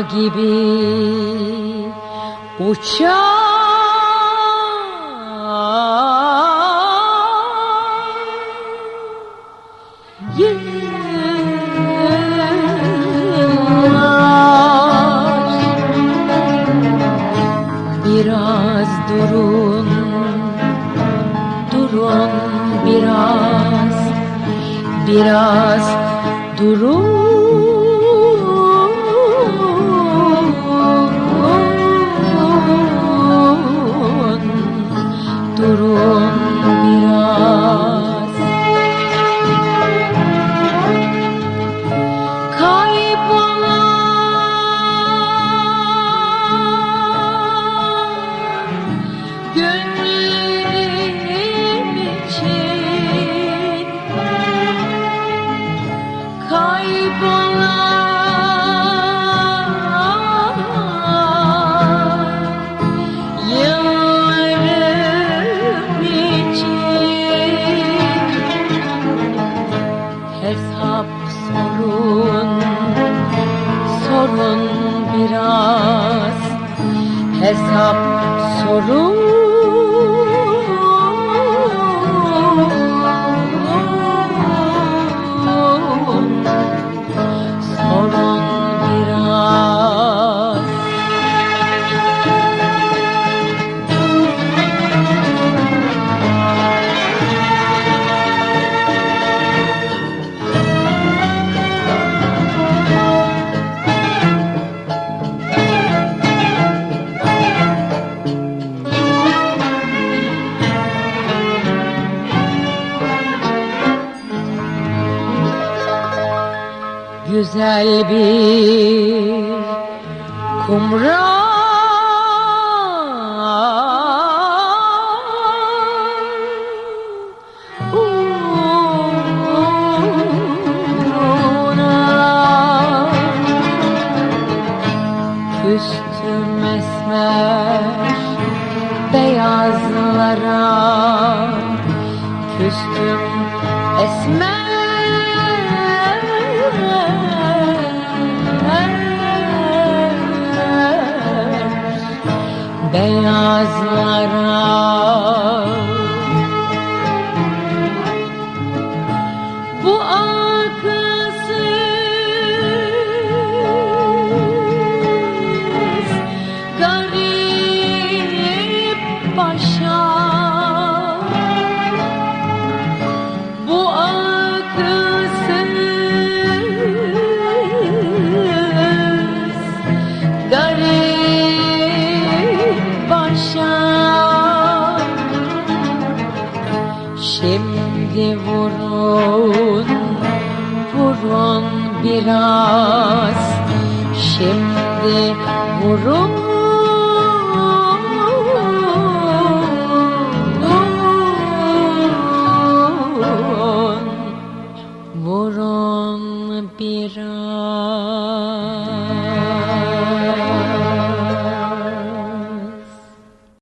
gibi uçar Biraz durun, durun biraz, biraz. Durun sorun Sorun biraz. Hesap sorun Güzel bir kumral. Küstüm esmer beyazlara esmer Şimdi vurun, vurun biraz. Şimdi vurun. Vurun biraz